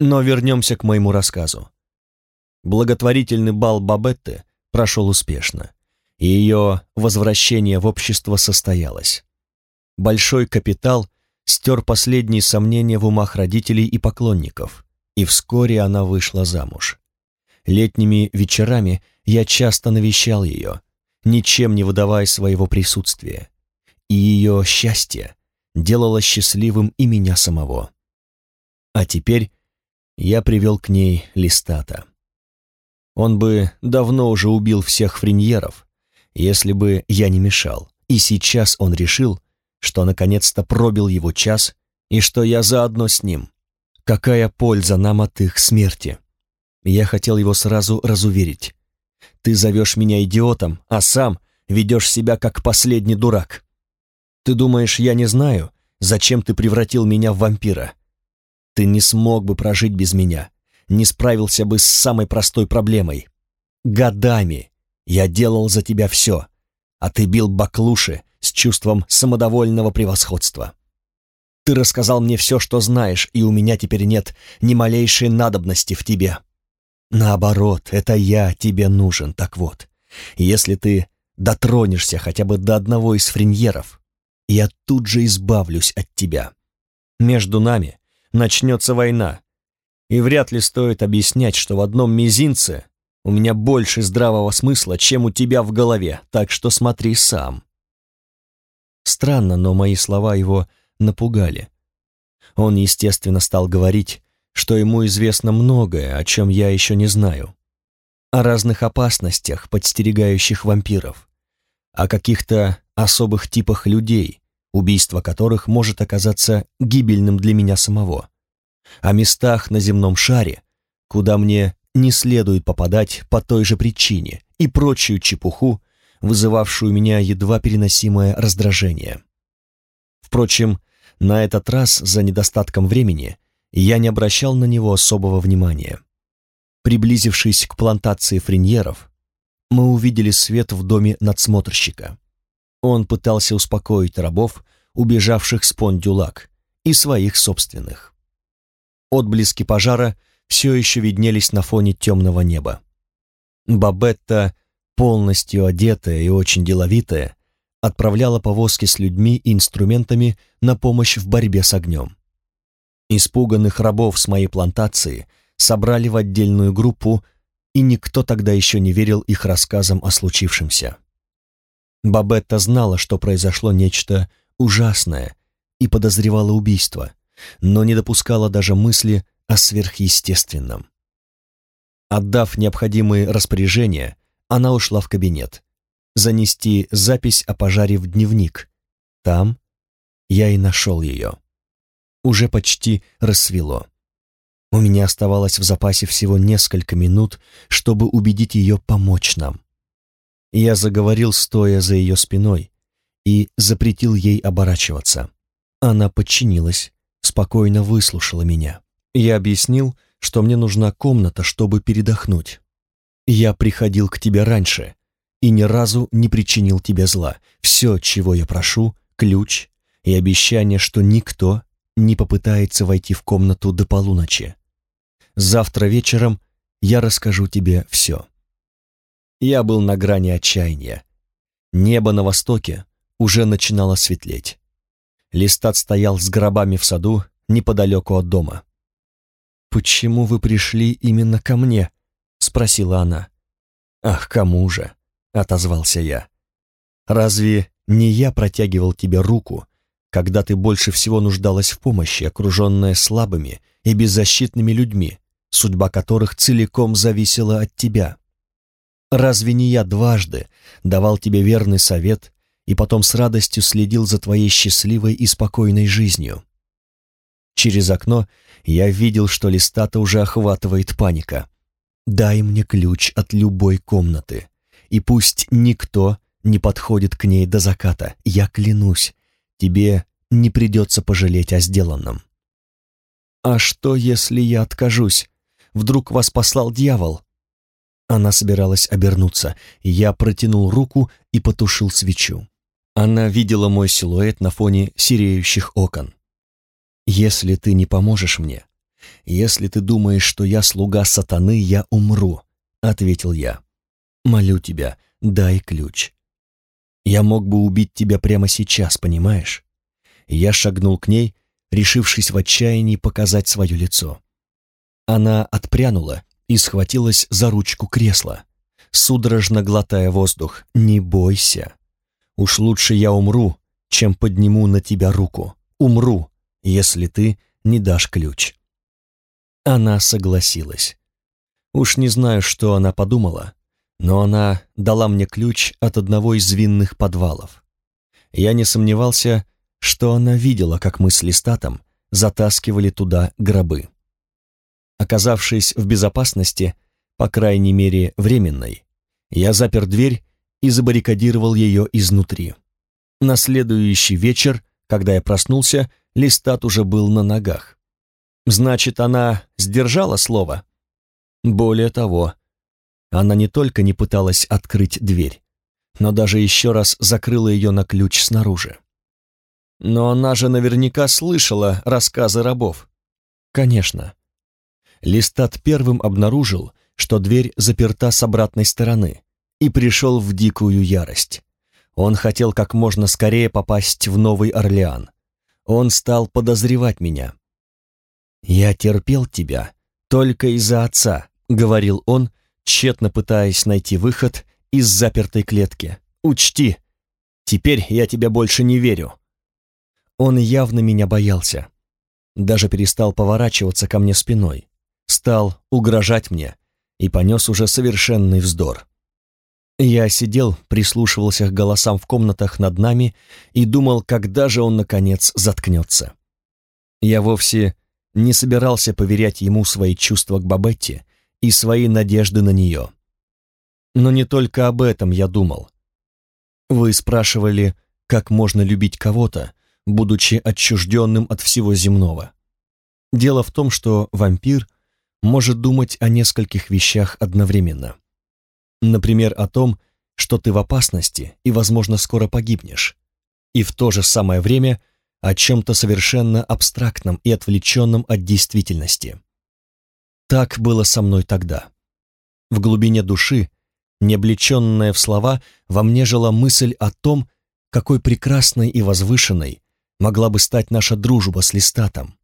Но вернемся к моему рассказу. Благотворительный бал Бабетты прошел успешно, и ее возвращение в общество состоялось. Большой капитал стер последние сомнения в умах родителей и поклонников, и вскоре она вышла замуж. Летними вечерами я часто навещал ее, ничем не выдавая своего присутствия, и ее счастье делало счастливым и меня самого. А теперь я привел к ней Листата. Он бы давно уже убил всех френьеров, если бы я не мешал, и сейчас он решил, что наконец-то пробил его час и что я заодно с ним. Какая польза нам от их смерти? Я хотел его сразу разуверить. Ты зовешь меня идиотом, а сам ведешь себя как последний дурак. Ты думаешь, я не знаю, зачем ты превратил меня в вампира? Ты не смог бы прожить без меня, не справился бы с самой простой проблемой. Годами я делал за тебя все, а ты бил баклуши с чувством самодовольного превосходства. Ты рассказал мне все, что знаешь, и у меня теперь нет ни малейшей надобности в тебе. Наоборот, это я тебе нужен, так вот. Если ты дотронешься хотя бы до одного из френьеров, я тут же избавлюсь от тебя. Между нами начнется война, и вряд ли стоит объяснять, что в одном мизинце у меня больше здравого смысла, чем у тебя в голове, так что смотри сам. Странно, но мои слова его напугали. Он, естественно, стал говорить, что ему известно многое, о чем я еще не знаю. О разных опасностях, подстерегающих вампиров, о каких-то особых типах людей, убийство которых может оказаться гибельным для меня самого, о местах на земном шаре, куда мне не следует попадать по той же причине и прочую чепуху, вызывавшую у меня едва переносимое раздражение. Впрочем, на этот раз за недостатком времени я не обращал на него особого внимания. Приблизившись к плантации френьеров, мы увидели свет в доме надсмотрщика. Он пытался успокоить рабов, убежавших с Пондюлак, и своих собственных. Отблески пожара все еще виднелись на фоне темного неба. Бабетта полностью одетая и очень деловитая, отправляла повозки с людьми и инструментами на помощь в борьбе с огнем. Испуганных рабов с моей плантации собрали в отдельную группу, и никто тогда еще не верил их рассказам о случившемся. Бабетта знала, что произошло нечто ужасное и подозревала убийство, но не допускала даже мысли о сверхъестественном. Отдав необходимые распоряжения, она ушла в кабинет. Занести запись о пожаре в дневник. Там я и нашел ее. Уже почти рассвело. У меня оставалось в запасе всего несколько минут, чтобы убедить ее помочь нам. Я заговорил, стоя за ее спиной, и запретил ей оборачиваться. Она подчинилась, спокойно выслушала меня. Я объяснил, что мне нужна комната, чтобы передохнуть. Я приходил к тебе раньше и ни разу не причинил тебе зла. Все, чего я прошу, ключ и обещание, что никто не попытается войти в комнату до полуночи. Завтра вечером я расскажу тебе все. Я был на грани отчаяния. Небо на востоке уже начинало светлеть. Листат стоял с гробами в саду неподалеку от дома. «Почему вы пришли именно ко мне?» — спросила она. «Ах, кому же?» — отозвался я. «Разве не я протягивал тебе руку, когда ты больше всего нуждалась в помощи, окруженная слабыми и беззащитными людьми, судьба которых целиком зависела от тебя? Разве не я дважды давал тебе верный совет и потом с радостью следил за твоей счастливой и спокойной жизнью?» Через окно я видел, что Листата уже охватывает паника. Дай мне ключ от любой комнаты, и пусть никто не подходит к ней до заката. Я клянусь, тебе не придется пожалеть о сделанном. А что, если я откажусь? Вдруг вас послал дьявол? Она собиралась обернуться, я протянул руку и потушил свечу. Она видела мой силуэт на фоне сереющих окон. «Если ты не поможешь мне, «Если ты думаешь, что я слуга сатаны, я умру», — ответил я. «Молю тебя, дай ключ. Я мог бы убить тебя прямо сейчас, понимаешь?» Я шагнул к ней, решившись в отчаянии показать свое лицо. Она отпрянула и схватилась за ручку кресла, судорожно глотая воздух. «Не бойся. Уж лучше я умру, чем подниму на тебя руку. Умру, если ты не дашь ключ». Она согласилась. Уж не знаю, что она подумала, но она дала мне ключ от одного из винных подвалов. Я не сомневался, что она видела, как мы с Листатом затаскивали туда гробы. Оказавшись в безопасности, по крайней мере временной, я запер дверь и забаррикадировал ее изнутри. На следующий вечер, когда я проснулся, Листат уже был на ногах. Значит, она сдержала слово? Более того, она не только не пыталась открыть дверь, но даже еще раз закрыла ее на ключ снаружи. Но она же наверняка слышала рассказы рабов. Конечно. Листат первым обнаружил, что дверь заперта с обратной стороны, и пришел в дикую ярость. Он хотел как можно скорее попасть в Новый Орлеан. Он стал подозревать меня. «Я терпел тебя только из-за отца», — говорил он, тщетно пытаясь найти выход из запертой клетки. «Учти, теперь я тебе больше не верю». Он явно меня боялся. Даже перестал поворачиваться ко мне спиной. Стал угрожать мне и понес уже совершенный вздор. Я сидел, прислушивался к голосам в комнатах над нами и думал, когда же он, наконец, заткнется. Я вовсе не собирался поверять ему свои чувства к Бабетте и свои надежды на нее. Но не только об этом я думал. Вы спрашивали, как можно любить кого-то, будучи отчужденным от всего земного. Дело в том, что вампир может думать о нескольких вещах одновременно. Например, о том, что ты в опасности и, возможно, скоро погибнешь. И в то же самое время о чем-то совершенно абстрактном и отвлеченном от действительности. Так было со мной тогда. В глубине души, не облеченная в слова, во мне жила мысль о том, какой прекрасной и возвышенной могла бы стать наша дружба с Листатом.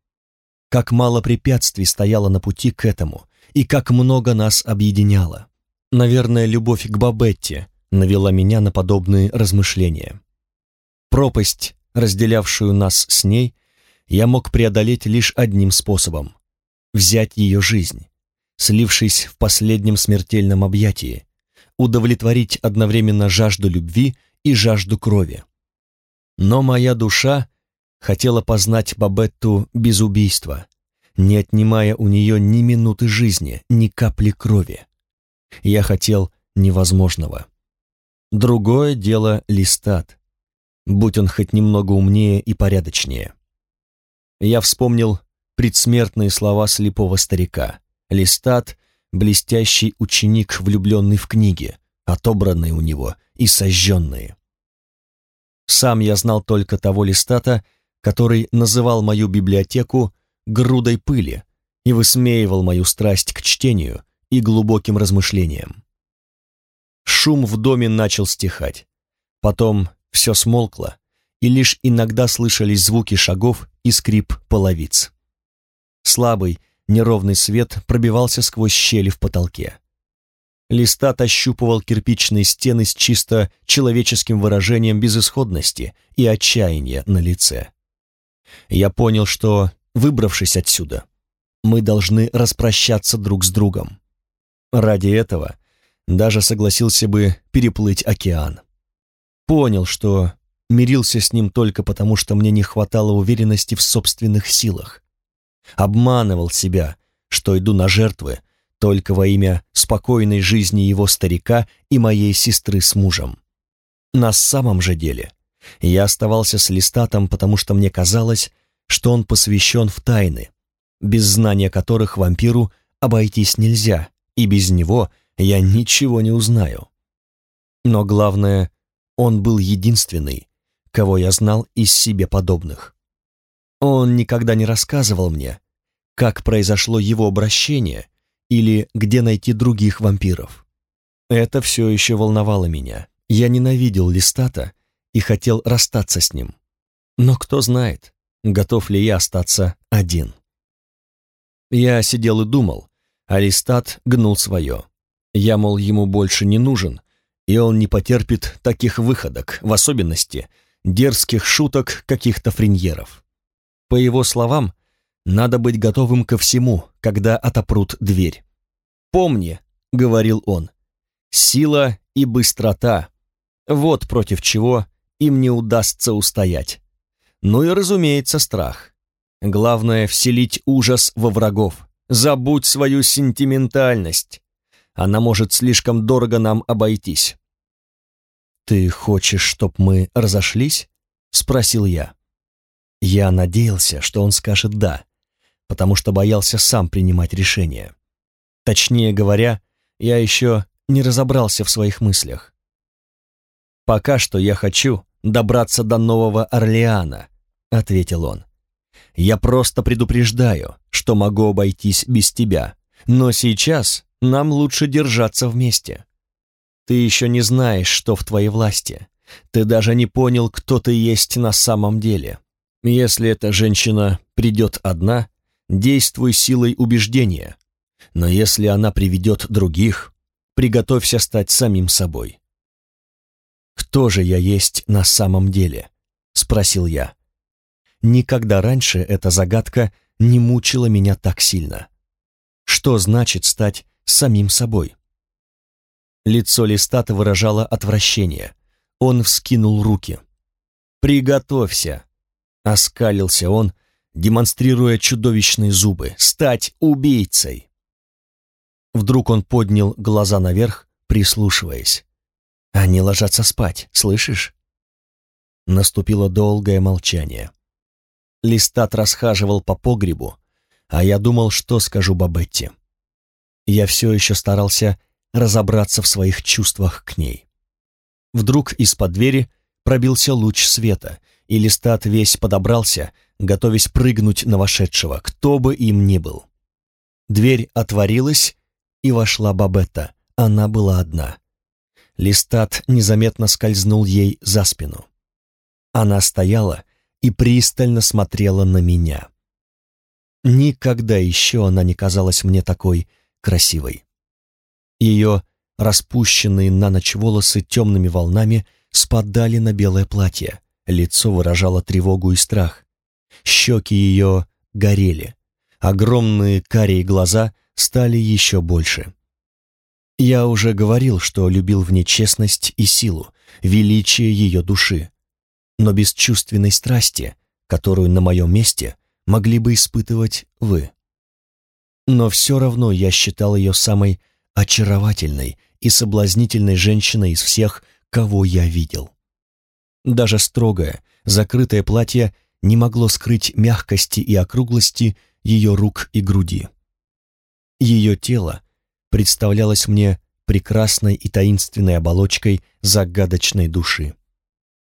Как мало препятствий стояло на пути к этому, и как много нас объединяло. Наверное, любовь к Бабетте навела меня на подобные размышления. Пропасть, разделявшую нас с ней, я мог преодолеть лишь одним способом — взять ее жизнь, слившись в последнем смертельном объятии, удовлетворить одновременно жажду любви и жажду крови. Но моя душа хотела познать Бабетту без убийства, не отнимая у нее ни минуты жизни, ни капли крови. Я хотел невозможного. Другое дело Листат, будь он хоть немного умнее и порядочнее. Я вспомнил предсмертные слова слепого старика. Листат — блестящий ученик, влюбленный в книги, отобранные у него и сожженные. Сам я знал только того Листата, который называл мою библиотеку грудой пыли и высмеивал мою страсть к чтению и глубоким размышлениям. Шум в доме начал стихать. Потом все смолкло, и лишь иногда слышались звуки шагов и скрип половиц. Слабый, неровный свет пробивался сквозь щели в потолке. Листат ощупывал кирпичные стены с чисто человеческим выражением безысходности и отчаяния на лице. Я понял, что, выбравшись отсюда, мы должны распрощаться друг с другом. Ради этого даже согласился бы переплыть океан. Понял, что мирился с ним только потому, что мне не хватало уверенности в собственных силах. Обманывал себя, что иду на жертвы только во имя спокойной жизни его старика и моей сестры с мужем. На самом же деле я оставался с Листатом, потому что мне казалось, что он посвящен в тайны, без знания которых вампиру обойтись нельзя, и без него я ничего не узнаю. Но главное, он был единственный, кого я знал из себе подобных. Он никогда не рассказывал мне, как произошло его обращение или где найти других вампиров. Это все еще волновало меня. Я ненавидел Листата и хотел расстаться с ним. Но кто знает, готов ли я остаться один. Я сидел и думал, а Листат гнул свое. Я, мол, ему больше не нужен, и он не потерпит таких выходок, в особенности дерзких шуток каких-то френьеров. По его словам, надо быть готовым ко всему, когда отопрут дверь. «Помни», — говорил он, — «сила и быстрота — вот против чего им не удастся устоять. Ну и, разумеется, страх. Главное — вселить ужас во врагов. Забудь свою сентиментальность. Она может слишком дорого нам обойтись. «Ты хочешь, чтоб мы разошлись?» — спросил я. Я надеялся, что он скажет «да», потому что боялся сам принимать решение. Точнее говоря, я еще не разобрался в своих мыслях. «Пока что я хочу добраться до Нового Орлеана», — ответил он. «Я просто предупреждаю, что могу обойтись без тебя, но сейчас нам лучше держаться вместе. Ты еще не знаешь, что в твоей власти. Ты даже не понял, кто ты есть на самом деле. Если эта женщина придет одна, действуй силой убеждения. Но если она приведет других, приготовься стать самим собой. «Кто же я есть на самом деле?» — спросил я. Никогда раньше эта загадка не мучила меня так сильно. Что значит стать самим собой? Лицо Листата выражало отвращение. Он вскинул руки. «Приготовься!» — оскалился он, демонстрируя чудовищные зубы. «Стать убийцей!» Вдруг он поднял глаза наверх, прислушиваясь. «Они ложатся спать, слышишь?» Наступило долгое молчание. Листат расхаживал по погребу, а я думал, что скажу Бабетте. Я все еще старался разобраться в своих чувствах к ней. Вдруг из-под двери пробился луч света, и Листат весь подобрался, готовясь прыгнуть на вошедшего, кто бы им ни был. Дверь отворилась, и вошла Бабетта. Она была одна. Листат незаметно скользнул ей за спину. Она стояла и пристально смотрела на меня. Никогда еще она не казалась мне такой красивой. Ее распущенные на ночь волосы темными волнами спадали на белое платье, лицо выражало тревогу и страх. Щеки ее горели, огромные карие глаза стали еще больше. Я уже говорил, что любил в ней честность и силу, величие ее души, но без чувственной страсти, которую на моем месте могли бы испытывать вы. Но все равно я считал ее самой очаровательной и соблазнительной женщиной из всех, кого я видел. Даже строгое, закрытое платье не могло скрыть мягкости и округлости ее рук и груди. Ее тело представлялось мне прекрасной и таинственной оболочкой загадочной души.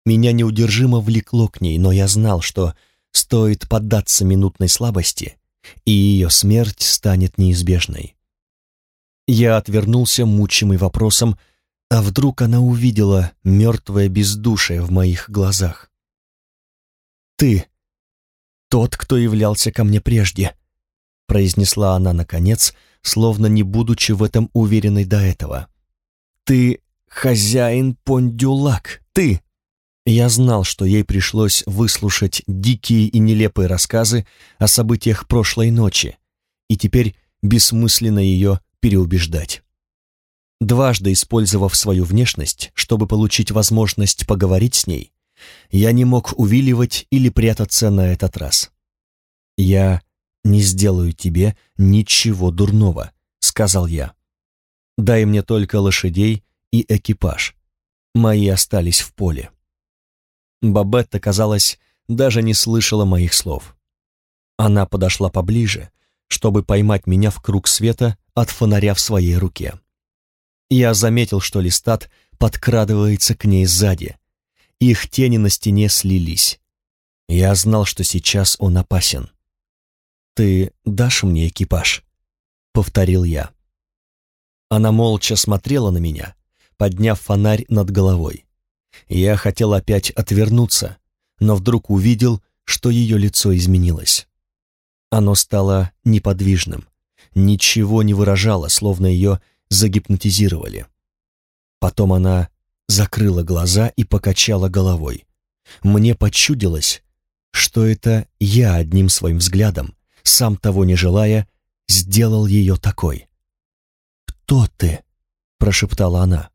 Меня неудержимо влекло к ней, но я знал, что стоит поддаться минутной слабости, и ее смерть станет неизбежной. Я отвернулся, мучимый вопросом, а вдруг она увидела мертвое бездушие в моих глазах. «Ты тот, кто являлся ко мне прежде», — произнесла она наконец, словно не будучи в этом уверенной до этого. «Ты хозяин Пондюлак, ты!» Я знал, что ей пришлось выслушать дикие и нелепые рассказы о событиях прошлой ночи, и теперь бессмысленно ее переубеждать. Дважды использовав свою внешность, чтобы получить возможность поговорить с ней, я не мог увиливать или прятаться на этот раз. «Я не сделаю тебе ничего дурного», — сказал я. «Дай мне только лошадей и экипаж. Мои остались в поле». Бабетта, казалось, даже не слышала моих слов. Она подошла поближе, чтобы поймать меня в круг света от фонаря в своей руке. Я заметил, что листат подкрадывается к ней сзади. Их тени на стене слились. Я знал, что сейчас он опасен. «Ты дашь мне экипаж?» — повторил я. Она молча смотрела на меня, подняв фонарь над головой. Я хотел опять отвернуться, но вдруг увидел, что ее лицо изменилось. Оно стало неподвижным, ничего не выражало, словно ее загипнотизировали. Потом она закрыла глаза и покачала головой. Мне почудилось, что это я одним своим взглядом, сам того не желая, сделал ее такой. «Кто ты?» — прошептала она.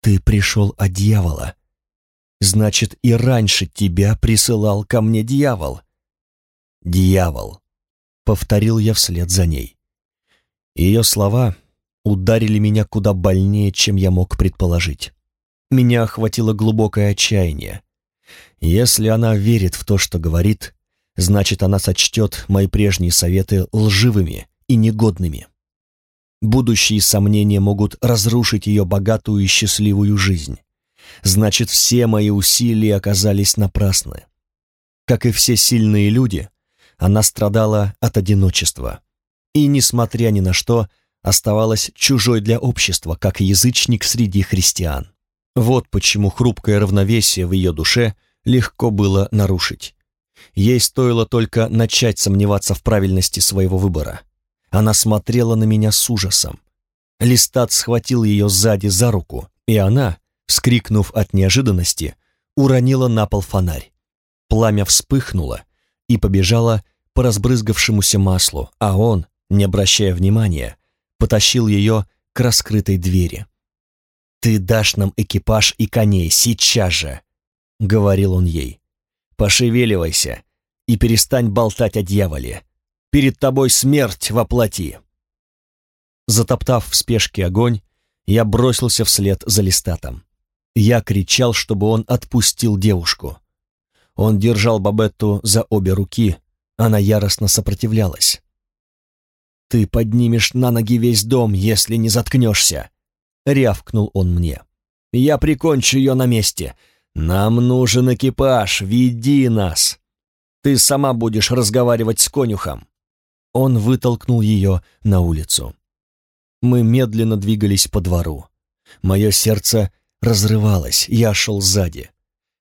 «Ты пришел от дьявола. Значит, и раньше тебя присылал ко мне дьявол». «Дьявол», — повторил я вслед за ней. Ее слова ударили меня куда больнее, чем я мог предположить. Меня охватило глубокое отчаяние. Если она верит в то, что говорит, значит, она сочтет мои прежние советы лживыми и негодными. Будущие сомнения могут разрушить ее богатую и счастливую жизнь. Значит, все мои усилия оказались напрасны. Как и все сильные люди, она страдала от одиночества. И, несмотря ни на что, оставалась чужой для общества, как язычник среди христиан. Вот почему хрупкое равновесие в ее душе легко было нарушить. Ей стоило только начать сомневаться в правильности своего выбора. Она смотрела на меня с ужасом. Листат схватил ее сзади за руку, и она, вскрикнув от неожиданности, уронила на пол фонарь. Пламя вспыхнуло и побежало по разбрызгавшемуся маслу, а он, не обращая внимания, потащил ее к раскрытой двери. «Ты дашь нам экипаж и коней сейчас же!» — говорил он ей. «Пошевеливайся и перестань болтать о дьяволе. Перед тобой смерть во плоти!» Затоптав в спешке огонь, я бросился вслед за листатом. Я кричал, чтобы он отпустил девушку. Он держал Бабетту за обе руки, она яростно сопротивлялась. «Ты поднимешь на ноги весь дом, если не заткнешься!» — рявкнул он мне. «Я прикончу ее на месте. Нам нужен экипаж, веди нас. Ты сама будешь разговаривать с конюхом». Он вытолкнул ее на улицу. Мы медленно двигались по двору. Мое сердце разрывалось, я шел сзади.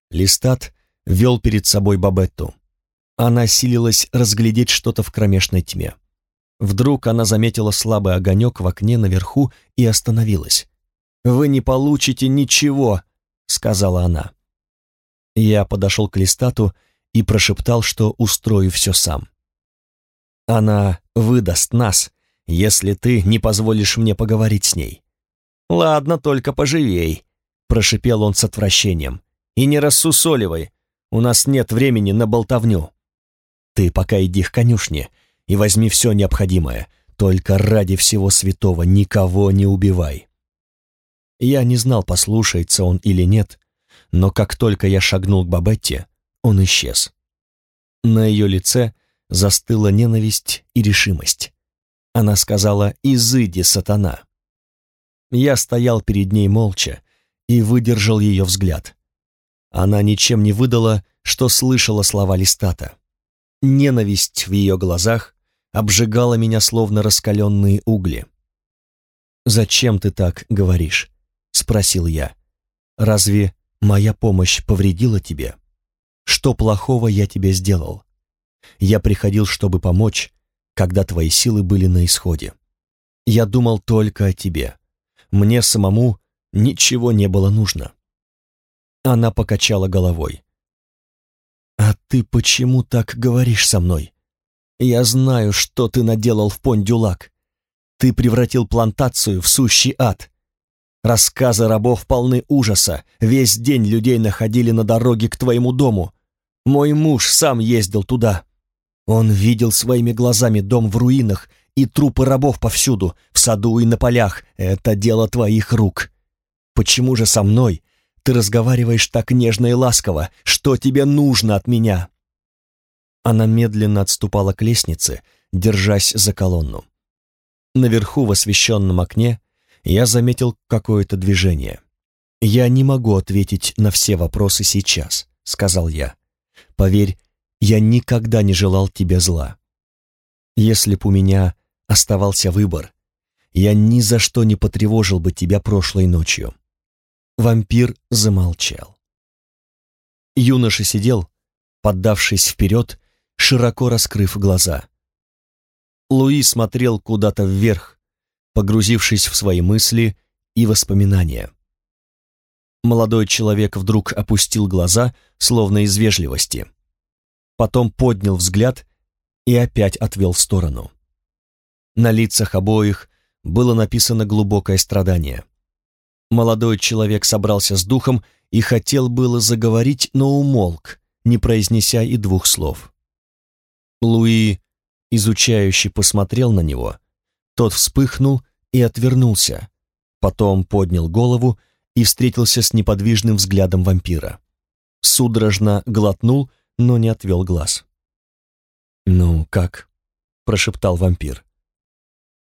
Листат вел перед собой Бабетту. Она силилась разглядеть что-то в кромешной тьме. Вдруг она заметила слабый огонек в окне наверху и остановилась. «Вы не получите ничего», — сказала она. Я подошел к листату и прошептал, что устрою все сам. «Она выдаст нас, если ты не позволишь мне поговорить с ней». «Ладно, только поживей», — прошипел он с отвращением. «И не рассусоливай, у нас нет времени на болтовню». «Ты пока иди к конюшне и возьми все необходимое. Только ради всего святого никого не убивай». Я не знал, послушается он или нет, но как только я шагнул к Бабетте, он исчез. На ее лице застыла ненависть и решимость. Она сказала «Изыди, сатана». Я стоял перед ней молча и выдержал ее взгляд. Она ничем не выдала, что слышала слова Листата. Ненависть в ее глазах обжигала меня словно раскаленные угли. «Зачем ты так говоришь?» — спросил я. «Разве моя помощь повредила тебе? Что плохого я тебе сделал? Я приходил, чтобы помочь, когда твои силы были на исходе. Я думал только о тебе. Мне самому ничего не было нужно». Она покачала головой. «А ты почему так говоришь со мной? Я знаю, что ты наделал в Пондюлак. Ты превратил плантацию в сущий ад. Рассказы рабов полны ужаса. Весь день людей находили на дороге к твоему дому. Мой муж сам ездил туда. Он видел своими глазами дом в руинах и трупы рабов повсюду, в саду и на полях. Это дело твоих рук. Почему же со мной ты разговариваешь так нежно и ласково? Что тебе нужно от меня?» Она медленно отступала к лестнице, держась за колонну. Наверху в освещенном окне я заметил какое-то движение. «Я не могу ответить на все вопросы сейчас», — сказал я. «Поверь, я никогда не желал тебе зла. Если б у меня оставался выбор, я ни за что не потревожил бы тебя прошлой ночью. Вампир замолчал. Юноша сидел, поддавшись вперед, широко раскрыв глаза. Луи смотрел куда-то вверх, погрузившись в свои мысли и воспоминания. Молодой человек вдруг опустил глаза, словно из вежливости. Потом поднял взгляд и опять отвел в сторону. На лицах обоих было написано глубокое страдание. Молодой человек собрался с духом и хотел было заговорить, но умолк, не произнеся и двух слов. Луи, изучающе посмотрел на него, тот вспыхнул и отвернулся, потом поднял голову и встретился с неподвижным взглядом вампира. Судорожно глотнул, но не отвел глаз. «Ну, как?» — прошептал вампир.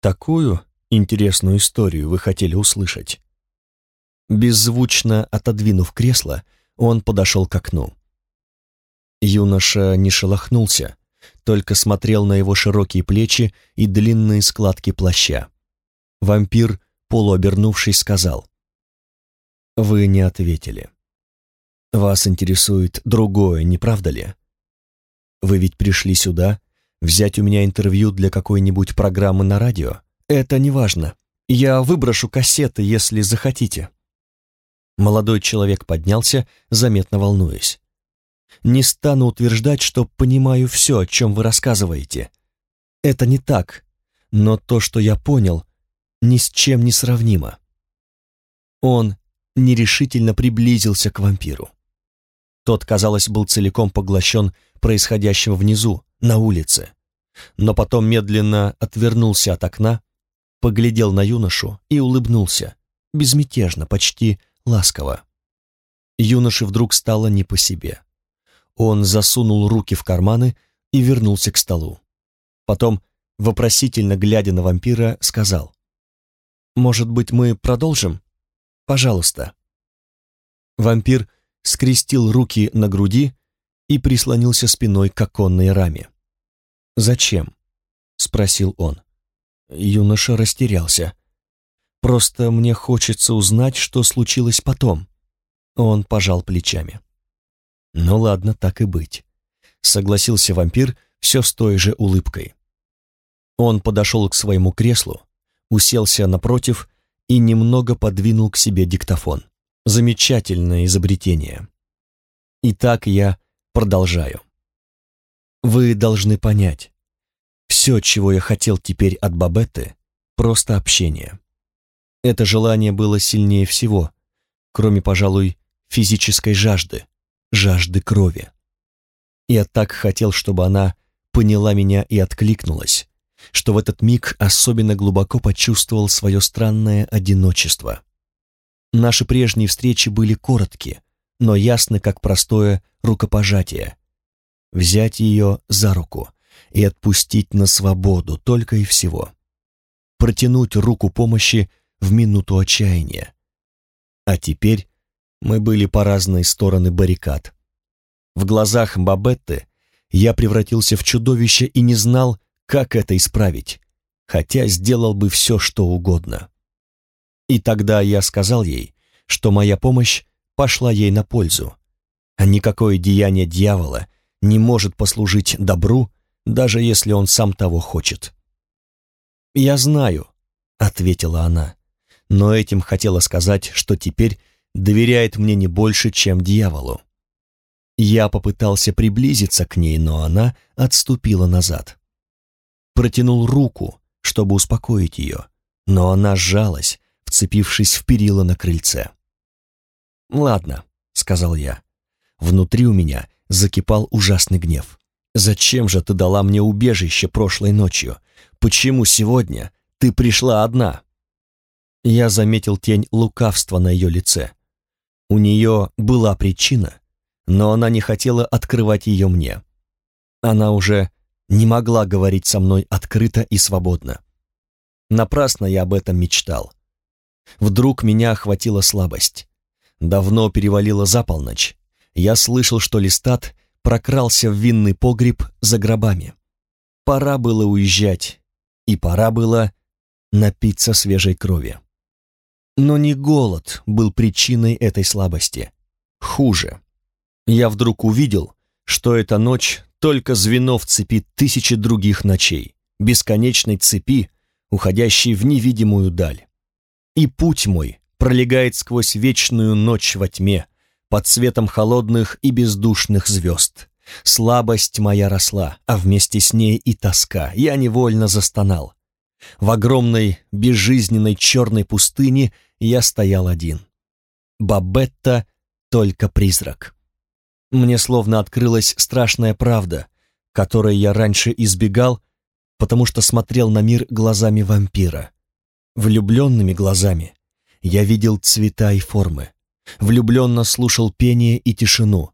«Такую интересную историю вы хотели услышать?» Беззвучно отодвинув кресло, он подошел к окну. Юноша не шелохнулся, только смотрел на его широкие плечи и длинные складки плаща. Вампир, полуобернувшись, сказал. «Вы не ответили. Вас интересует другое, не правда ли? Вы ведь пришли сюда взять у меня интервью для какой-нибудь программы на радио? Это не важно. Я выброшу кассеты, если захотите». Молодой человек поднялся, заметно волнуясь. «Не стану утверждать, что понимаю все, о чем вы рассказываете. Это не так, но то, что я понял, ни с чем не сравнимо». Он нерешительно приблизился к вампиру. Тот, казалось, был целиком поглощен происходящим внизу, на улице. Но потом медленно отвернулся от окна, поглядел на юношу и улыбнулся, безмятежно, почти ласково. Юноше вдруг стало не по себе. Он засунул руки в карманы и вернулся к столу. Потом, вопросительно глядя на вампира, сказал, «Может быть, мы продолжим? Пожалуйста». Вампир скрестил руки на груди и прислонился спиной к оконной раме. «Зачем?» — спросил он. Юноша растерялся. «Просто мне хочется узнать, что случилось потом». Он пожал плечами. «Ну ладно, так и быть», — согласился вампир все с той же улыбкой. Он подошел к своему креслу, уселся напротив и немного подвинул к себе диктофон. Замечательное изобретение. Итак, я продолжаю. Вы должны понять, все, чего я хотел теперь от Бабетты, просто общение. Это желание было сильнее всего, кроме, пожалуй, физической жажды, жажды крови. Я так хотел, чтобы она поняла меня и откликнулась, что в этот миг особенно глубоко почувствовал свое странное одиночество. Наши прежние встречи были короткие, но ясны, как простое рукопожатие. Взять ее за руку и отпустить на свободу только и всего. Протянуть руку помощи в минуту отчаяния. А теперь мы были по разные стороны баррикад. В глазах Бабетты я превратился в чудовище и не знал, как это исправить, хотя сделал бы все, что угодно. И тогда я сказал ей, что моя помощь пошла ей на пользу, а никакое деяние дьявола не может послужить добру, даже если он сам того хочет. «Я знаю», — ответила она, но этим хотела сказать, что теперь доверяет мне не больше, чем дьяволу. Я попытался приблизиться к ней, но она отступила назад. Протянул руку, чтобы успокоить ее, но она сжалась, вцепившись в перила на крыльце. «Ладно», — сказал я. Внутри у меня закипал ужасный гнев. «Зачем же ты дала мне убежище прошлой ночью? Почему сегодня ты пришла одна?» Я заметил тень лукавства на ее лице. У нее была причина, но она не хотела открывать ее мне. Она уже не могла говорить со мной открыто и свободно. Напрасно я об этом мечтал. Вдруг меня охватила слабость. Давно перевалило за полночь. Я слышал, что Листат прокрался в винный погреб за гробами. пора было уезжать, и пора было напиться свежей крови. Но не голод был причиной этой слабости. Хуже. Я вдруг увидел, что эта ночь только звено в цепи тысячи других ночей, бесконечной цепи, уходящей в невидимую даль. И путь мой пролегает сквозь вечную ночь во тьме, под светом холодных и бездушных звезд. Слабость моя росла, а вместе с ней и тоска. Я невольно застонал. В огромной, безжизненной черной пустыне я стоял один. Бабетта — только призрак. Мне словно открылась страшная правда, которой я раньше избегал, потому что смотрел на мир глазами вампира. Влюбленными глазами я видел цвета и формы, влюбленно слушал пение и тишину,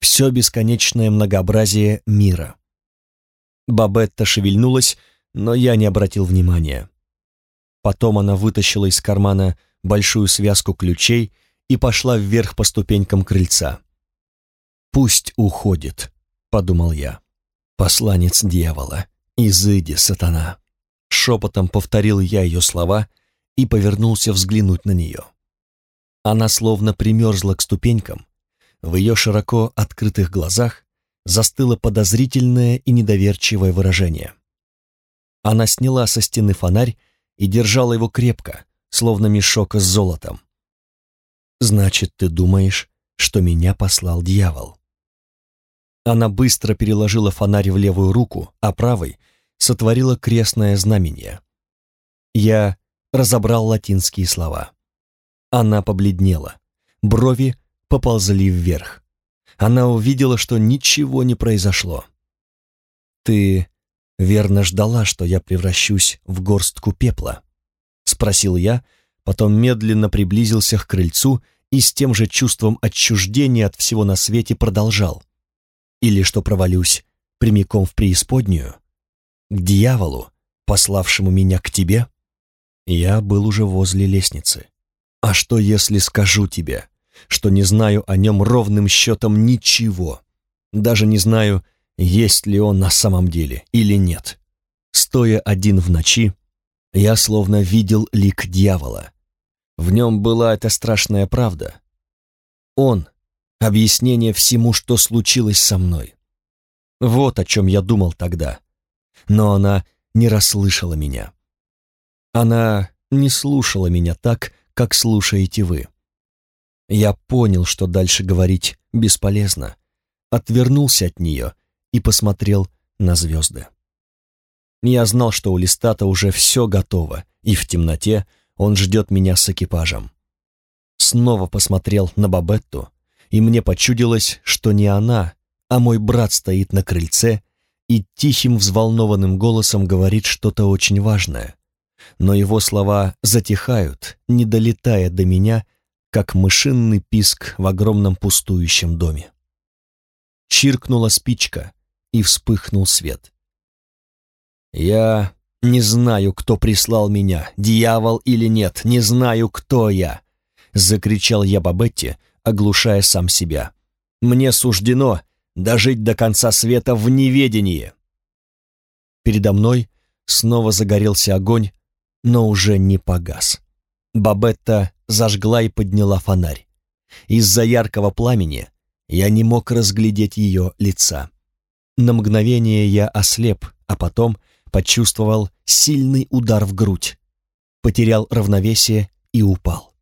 все бесконечное многообразие мира. Бабетта шевельнулась, но я не обратил внимания. Потом она вытащила из кармана большую связку ключей и пошла вверх по ступенькам крыльца. «Пусть уходит», — подумал я. «Посланец дьявола, изыди, сатана». Шепотом повторил я ее слова и повернулся взглянуть на нее. Она словно примерзла к ступенькам, в ее широко открытых глазах застыло подозрительное и недоверчивое выражение. Она сняла со стены фонарь и держала его крепко, словно мешок с золотом. «Значит, ты думаешь, что меня послал дьявол?» Она быстро переложила фонарь в левую руку, а правой сотворила крестное знамение. Я разобрал латинские слова. Она побледнела. Брови поползли вверх. Она увидела, что ничего не произошло. «Ты верно ждала, что я превращусь в горстку пепла?» — спросил я, потом медленно приблизился к крыльцу и с тем же чувством отчуждения от всего на свете продолжал. «Или что провалюсь прямиком в преисподнюю? К дьяволу, пославшему меня к тебе?» Я был уже возле лестницы. «А что, если скажу тебе, что не знаю о нем ровным счетом ничего. Даже не знаю, есть ли он на самом деле или нет. Стоя один в ночи, я словно видел лик дьявола. В нем была эта страшная правда. Он — объяснение всему, что случилось со мной. Вот о чем я думал тогда. Но она не расслышала меня. Она не слушала меня так, как слушаете вы. Я понял, что дальше говорить бесполезно, отвернулся от нее и посмотрел на звезды. Я знал, что у Листата уже все готово, и в темноте он ждет меня с экипажем. Снова посмотрел на Бабетту, и мне почудилось, что не она, а мой брат стоит на крыльце и тихим взволнованным голосом говорит что-то очень важное. Но его слова затихают, не долетая до меня как мышиный писк в огромном пустующем доме. Чиркнула спичка, и вспыхнул свет. «Я не знаю, кто прислал меня, дьявол или нет, не знаю, кто я!» — закричал я Бабетти, оглушая сам себя. «Мне суждено дожить до конца света в неведении!» Передо мной снова загорелся огонь, но уже не погас. Бабетта зажгла и подняла фонарь. Из-за яркого пламени я не мог разглядеть ее лица. На мгновение я ослеп, а потом почувствовал сильный удар в грудь, потерял равновесие и упал.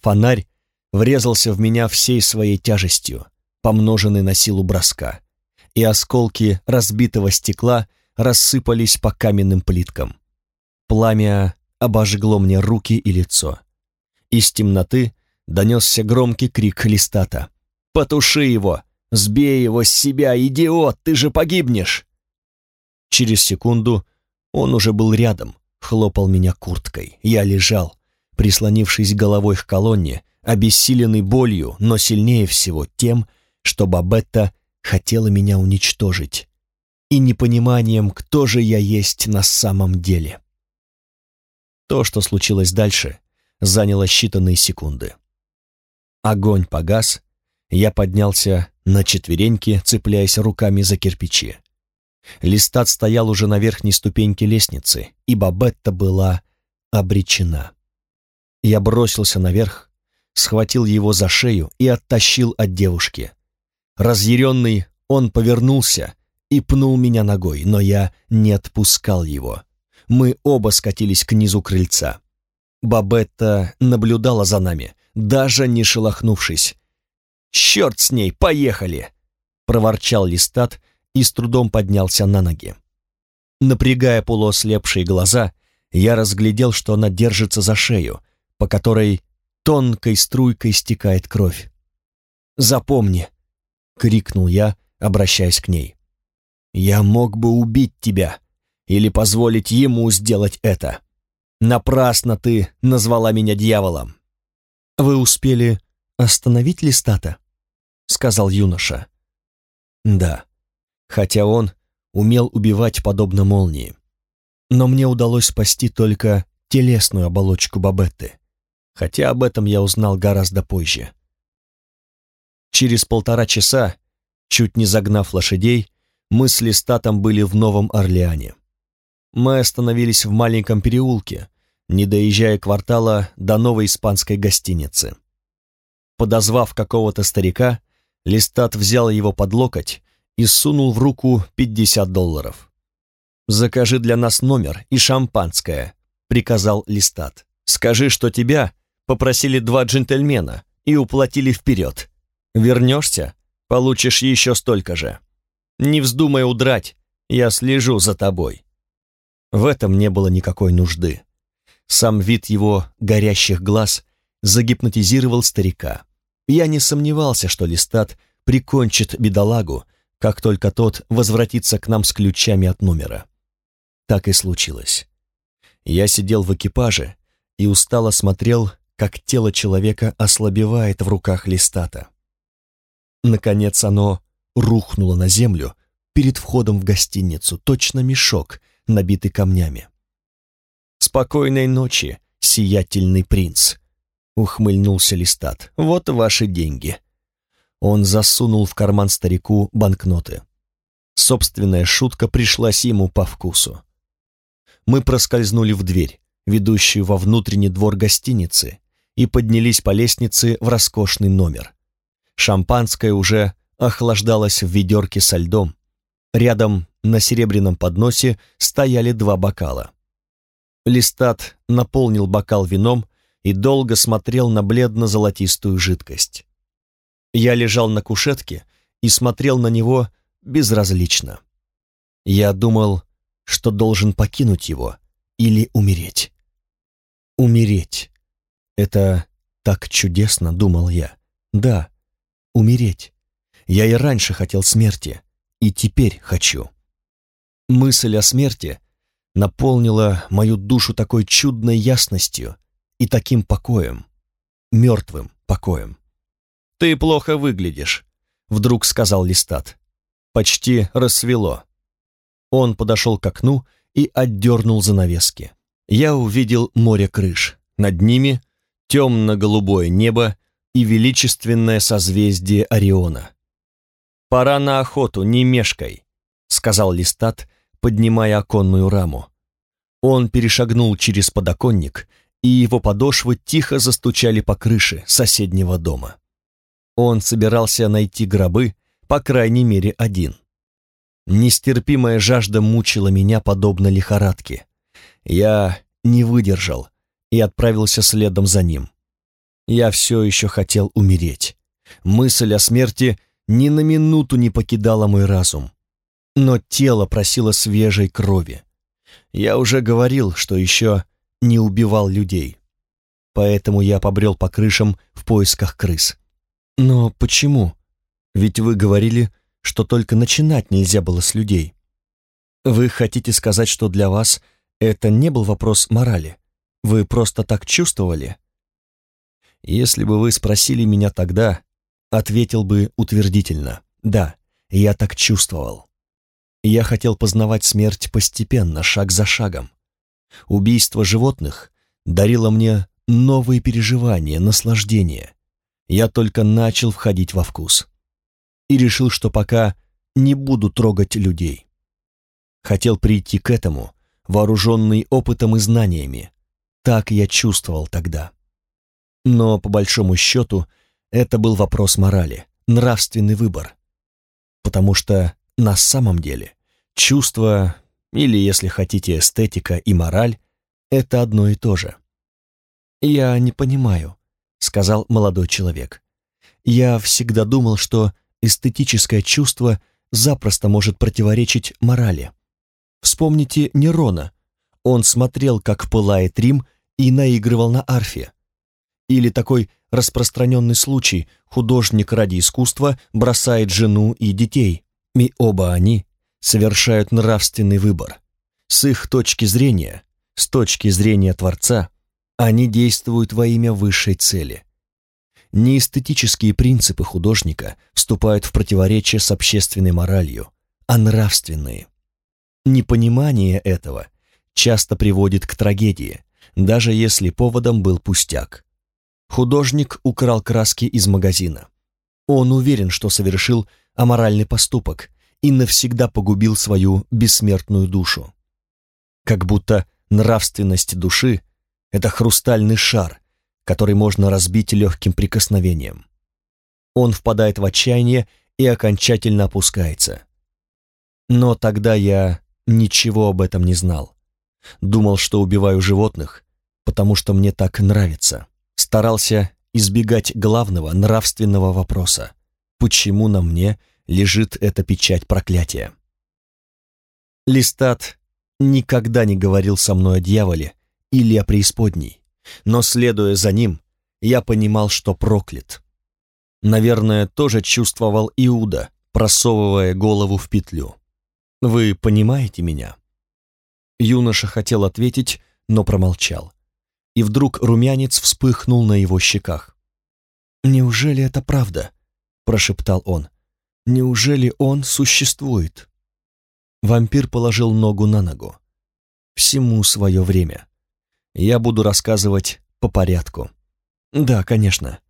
Фонарь врезался в меня всей своей тяжестью, помноженной на силу броска, и осколки разбитого стекла рассыпались по каменным плиткам. Пламя обожгло мне руки и лицо. Из темноты донесся громкий крик Листата. «Потуши его! Сбей его с себя, идиот! Ты же погибнешь!» Через секунду он уже был рядом, хлопал меня курткой. Я лежал, прислонившись головой к колонне, обессиленный болью, но сильнее всего тем, что Бабетта хотела меня уничтожить, и непониманием, кто же я есть на самом деле. То, что случилось дальше, заняло считанные секунды. Огонь погас, я поднялся на четвереньки, цепляясь руками за кирпичи. Листат стоял уже на верхней ступеньке лестницы, и Бабетта была обречена. Я бросился наверх, схватил его за шею и оттащил от девушки. Разъяренный, он повернулся и пнул меня ногой, но я не отпускал его. Мы оба скатились к низу крыльца. Бабетта наблюдала за нами, даже не шелохнувшись. «Черт с ней, поехали!» — проворчал Листат и с трудом поднялся на ноги. Напрягая полуослепшие глаза, я разглядел, что она держится за шею, по которой тонкой струйкой стекает кровь. «Запомни!» — крикнул я, обращаясь к ней. «Я мог бы убить тебя или позволить ему сделать это. Напрасно ты назвала меня дьяволом». «Вы успели остановить Листата?» — сказал юноша. «Да, хотя он умел убивать подобно молнии. Но мне удалось спасти только телесную оболочку Бабетты, хотя об этом я узнал гораздо позже. Через полтора часа, чуть не загнав лошадей, мы с Листатом были в Новом Орлеане. Мы остановились в маленьком переулке, не доезжая квартала до новой испанской гостиницы. Подозвав какого-то старика, Листат взял его под локоть и сунул в руку 50 долларов. «Закажи для нас номер и шампанское», — приказал Листат. «Скажи, что тебя попросили два джентльмена и уплатили вперед. Вернешься, получишь еще столько же. Не вздумай удрать, я слежу за тобой». В этом не было никакой нужды. Сам вид его горящих глаз загипнотизировал старика. Я не сомневался, что Листат прикончит бедолагу, как только тот возвратится к нам с ключами от номера. Так и случилось. Я сидел в экипаже и устало смотрел, как тело человека ослабевает в руках листата. Наконец оно рухнуло на землю перед входом в гостиницу, точно мешок, набитый камнями. «Спокойной ночи, сиятельный принц!» — ухмыльнулся листат. «Вот ваши деньги!» Он засунул в карман старику банкноты. Собственная шутка пришлась ему по вкусу. Мы проскользнули в дверь, ведущую во внутренний двор гостиницы, и поднялись по лестнице в роскошный номер. Шампанское уже охлаждалось в ведерке со льдом. Рядом на серебряном подносе стояли два бокала. Листат наполнил бокал вином и долго смотрел на бледно-золотистую жидкость. Я лежал на кушетке и смотрел на него безразлично. Я думал, что должен покинуть его или умереть. Умереть. Это так чудесно, думал я. Да, умереть. Я и раньше хотел смерти, и теперь хочу. Мысль о смерти наполнила мою душу такой чудной ясностью и таким покоем, мертвым покоем. «Ты плохо выглядишь», — вдруг сказал Листат. Почти рассвело. Он подошел к окну и отдернул занавески. Я увидел море крыш. Над ними темно-голубое небо и величественное созвездие Ориона. «Пора на охоту, не мешкай», — сказал Листат, поднимая оконную раму. Он перешагнул через подоконник, и его подошвы тихо застучали по крыше соседнего дома. Он собирался найти гробы, по крайней мере, один. Нестерпимая жажда мучила меня подобно лихорадке. Я не выдержал и отправился следом за ним. Я все еще хотел умереть. Мысль о смерти ни на минуту не покидала мой разум. Но тело просило свежей крови. Я уже говорил, что еще не убивал людей. Поэтому я побрел по крышам в поисках крыс. Но почему? Ведь вы говорили, что только начинать нельзя было с людей. Вы хотите сказать, что для вас это не был вопрос морали? Вы просто так чувствовали? Если бы вы спросили меня тогда, ответил бы утвердительно. Да, я так чувствовал. Я хотел познавать смерть постепенно, шаг за шагом. Убийство животных дарило мне новые переживания, наслаждения я только начал входить во вкус. И решил, что пока не буду трогать людей. хотел прийти к этому, вооруженный опытом и знаниями. Так я чувствовал тогда. Но, по большому счету, это был вопрос морали, нравственный выбор. Потому что на самом деле чувство, или, если хотите, эстетика и мораль, это одно и то же. «Я не понимаю», — сказал молодой человек. «Я всегда думал, что эстетическое чувство запросто может противоречить морали. Вспомните Нерона. Он смотрел, как пылает Рим, и наигрывал на арфе. Или такой распространенный случай, художник ради искусства бросает жену и детей, и оба они совершают нравственный выбор. С их точки зрения, с точки зрения Творца, они действуют во имя высшей цели. Не эстетические принципы художника вступают в противоречие с общественной моралью, а нравственные. Непонимание этого часто приводит к трагедии, даже если поводом был пустяк. Художник украл краски из магазина. Он уверен, что совершил аморальный поступок и навсегда погубил свою бессмертную душу. Как будто нравственность души — это хрустальный шар, который можно разбить легким прикосновением. Он впадает в отчаяние и окончательно опускается. Но тогда я ничего об этом не знал. Думал, что убиваю животных, потому что мне так нравится. Старался избегать главного нравственного вопроса. Почему на мне лежит эта печать проклятия? Листат никогда не говорил со мной о дьяволе или о преисподней, но, следуя за ним, я понимал, что проклят. Наверное, тоже чувствовал Иуда, просовывая голову в петлю. Вы понимаете меня?» Юноша хотел ответить, но промолчал. И вдруг румянец вспыхнул на его щеках. «Неужели это правда?» — прошептал он. «Неужели он существует?» Вампир положил ногу на ногу. «Всему свое время. Я буду рассказывать по порядку». «Да, конечно.